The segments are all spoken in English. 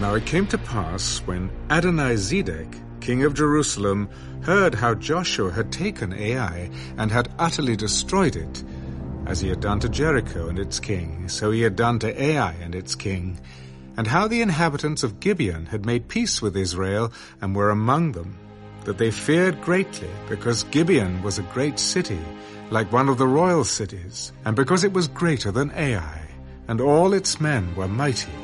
Now it came to pass when Adonizedek, king of Jerusalem, heard how Joshua had taken Ai and had utterly destroyed it, as he had done to Jericho and its king, so he had done to Ai and its king, and how the inhabitants of Gibeon had made peace with Israel and were among them, that they feared greatly, because Gibeon was a great city, like one of the royal cities, and because it was greater than Ai, and all its men were mighty.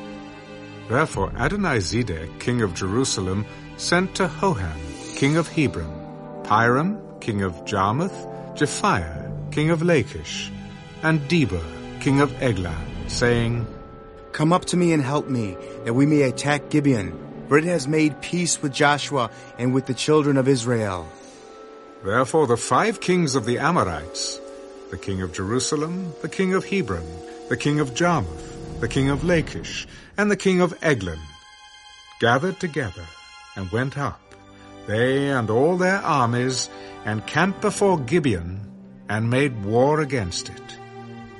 Therefore Adonizedek, king of Jerusalem, sent to Hoham, king of Hebron, Piram, king of Jarmuth, Japhia, king of Lachish, and Debir, king of Eglon, saying, Come up to me and help me, that we may attack Gibeon, for it has made peace with Joshua and with the children of Israel. Therefore the five kings of the Amorites, the king of Jerusalem, the king of Hebron, the king of Jarmuth, the king of Lachish, and the king of Eglon, gathered together and went up, they and all their armies, and camped before Gibeon, and made war against it.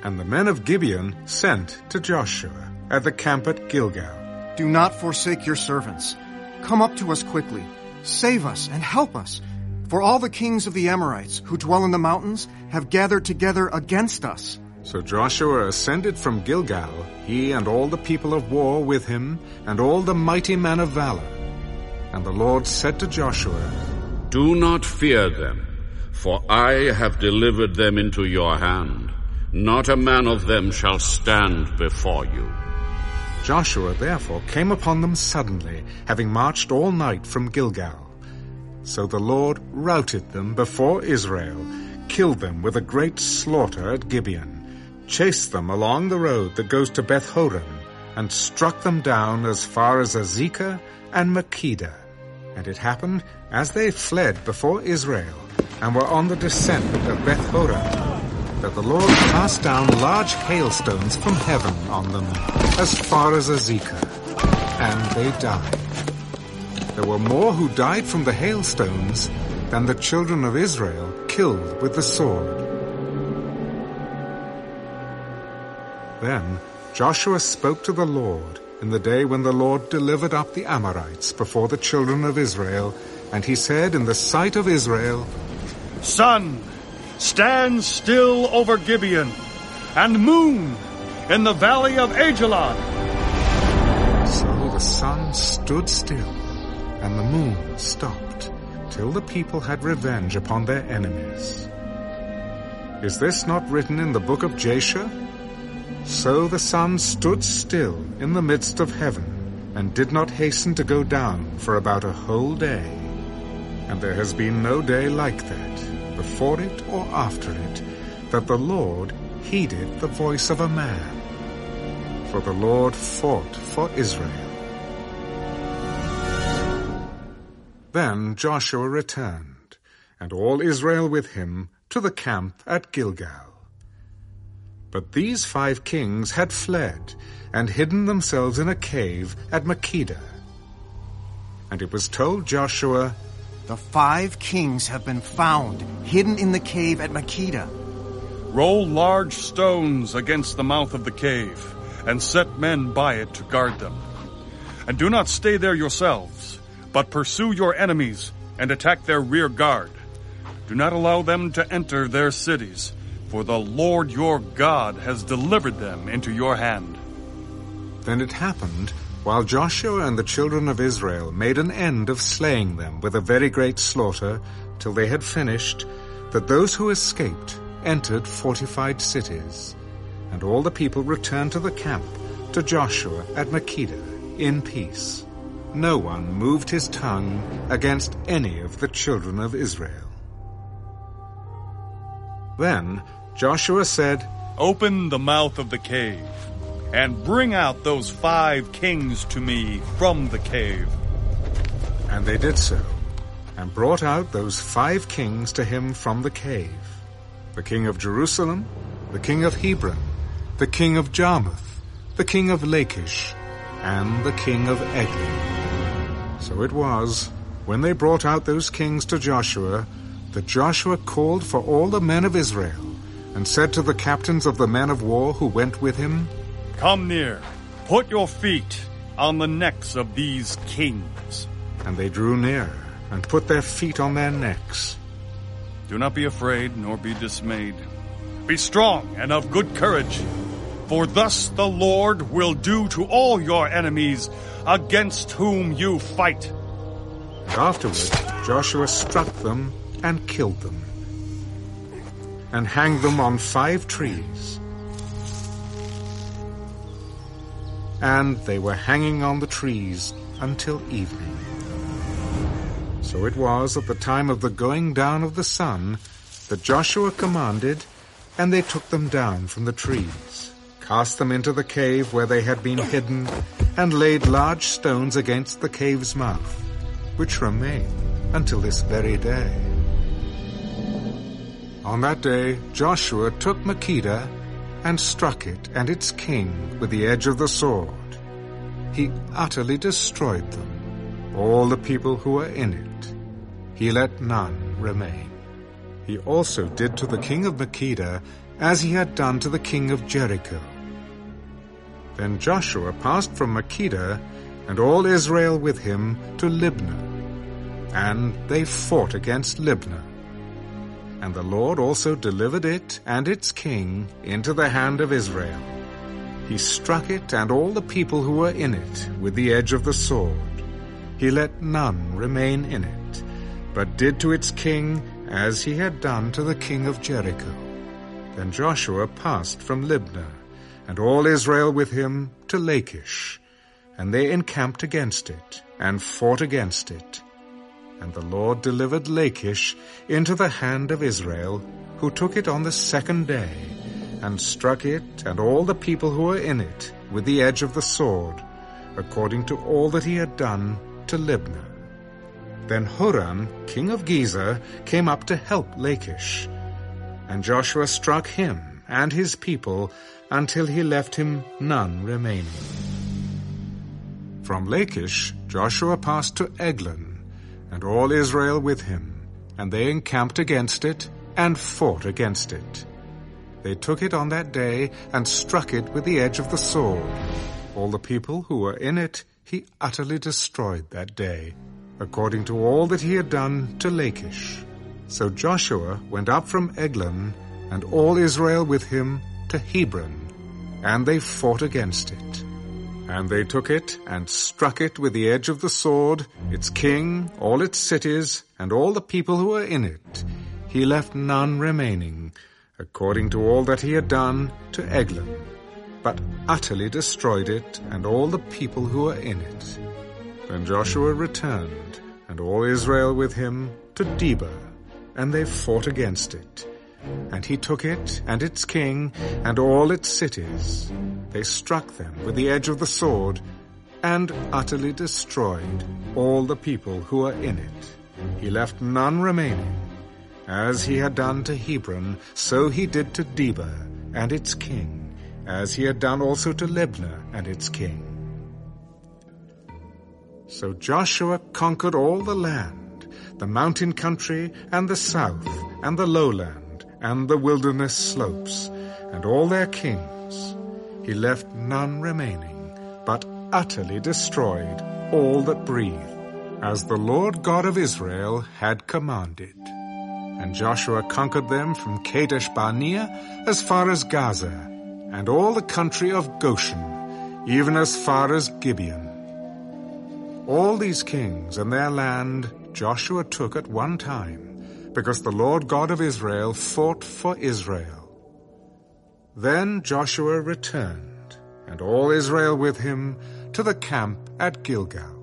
And the men of Gibeon sent to Joshua at the camp at Gilgal. Do not forsake your servants. Come up to us quickly. Save us and help us. For all the kings of the Amorites who dwell in the mountains have gathered together against us. So Joshua ascended from Gilgal, he and all the people of war with him, and all the mighty men of valor. And the Lord said to Joshua, Do not fear them, for I have delivered them into your hand. Not a man of them shall stand before you. Joshua therefore came upon them suddenly, having marched all night from Gilgal. So the Lord routed them before Israel, killed them with a great slaughter at Gibeon, chased them along the road that goes to Beth Horon, and struck them down as far as Azekah and Makkedah. And it happened, as they fled before Israel, and were on the descent of Beth Horon, that the Lord cast down large hailstones from heaven on them, as far as Azekah, and they died. There were more who died from the hailstones than the children of Israel killed with the sword. Then Joshua spoke to the Lord in the day when the Lord delivered up the Amorites before the children of Israel, and he said in the sight of Israel, Sun, stand still over Gibeon, and moon in the valley of Aijalon. So the sun stood still, and the moon stopped, till the people had revenge upon their enemies. Is this not written in the book of Jasher? So the sun stood still in the midst of heaven, and did not hasten to go down for about a whole day. And there has been no day like that, before it or after it, that the Lord heeded the voice of a man. For the Lord fought for Israel. Then Joshua returned, and all Israel with him, to the camp at Gilgal. But these five kings had fled, and hidden themselves in a cave at Makkedah. And it was told Joshua, The five kings have been found, hidden in the cave at Makkedah. Roll large stones against the mouth of the cave, and set men by it to guard them. And do not stay there yourselves, but pursue your enemies and attack their rear guard. Do not allow them to enter their cities, for the Lord your God has delivered them into your hand. Then it happened, while Joshua and the children of Israel made an end of slaying them with a very great slaughter, till they had finished, that those who escaped entered fortified cities. And all the people returned to the camp, to Joshua at Makkedah, in peace. No one moved his tongue against any of the children of Israel. Then Joshua said, Open the mouth of the cave, and bring out those five kings to me from the cave. And they did so, and brought out those five kings to him from the cave the king of Jerusalem, the king of Hebron, the king of Jarmuth, the king of Lachish, and the king of Eglon. So it was, when they brought out those kings to Joshua, that Joshua called for all the men of Israel, and said to the captains of the men of war who went with him, Come near, put your feet on the necks of these kings. And they drew near and put their feet on their necks. Do not be afraid, nor be dismayed. Be strong and of good courage, for thus the Lord will do to all your enemies against whom you fight. And afterward Joshua struck them and killed them, and hang them on five trees. And they were hanging on the trees until evening. So it was at the time of the going down of the sun that Joshua commanded, and they took them down from the trees, cast them into the cave where they had been hidden, and laid large stones against the cave's mouth, which remain until this very day. On that day Joshua took Makkedah and struck it and its king with the edge of the sword. He utterly destroyed them, all the people who were in it. He let none remain. He also did to the king of Makkedah as he had done to the king of Jericho. Then Joshua passed from Makkedah and all Israel with him to Libnah, and they fought against Libnah. And the Lord also delivered it and its king into the hand of Israel. He struck it and all the people who were in it with the edge of the sword. He let none remain in it, but did to its king as he had done to the king of Jericho. Then Joshua passed from Libnah, and all Israel with him to Lachish, and they encamped against it, and fought against it. And the Lord delivered Lachish into the hand of Israel, who took it on the second day, and struck it and all the people who were in it with the edge of the sword, according to all that he had done to Libnah. Then Horam, king of Gezer, came up to help Lachish, and Joshua struck him and his people until he left him none remaining. From Lachish Joshua passed to Eglon, and all Israel with him, and they encamped against it, and fought against it. They took it on that day, and struck it with the edge of the sword. All the people who were in it he utterly destroyed that day, according to all that he had done to Lachish. So Joshua went up from Eglon, and all Israel with him, to Hebron, and they fought against it. And they took it, and struck it with the edge of the sword, its king, all its cities, and all the people who were in it. He left none remaining, according to all that he had done to Eglon, but utterly destroyed it, and all the people who were in it. Then Joshua returned, and all Israel with him, to Debir, and they fought against it. And he took it, and its king, and all its cities. They struck them with the edge of the sword, and utterly destroyed all the people who were in it. He left none remaining. As he had done to Hebron, so he did to Debir and its king, as he had done also to Libnah and its king. So Joshua conquered all the land, the mountain country, and the south, and the lowland, and the wilderness slopes, and all their kings. He left none remaining, but utterly destroyed all that breathed, as the Lord God of Israel had commanded. And Joshua conquered them from Kadesh Barnea as far as Gaza, and all the country of Goshen, even as far as Gibeon. All these kings and their land Joshua took at one time, because the Lord God of Israel fought for Israel. Then Joshua returned, and all Israel with him, to the camp at Gilgal.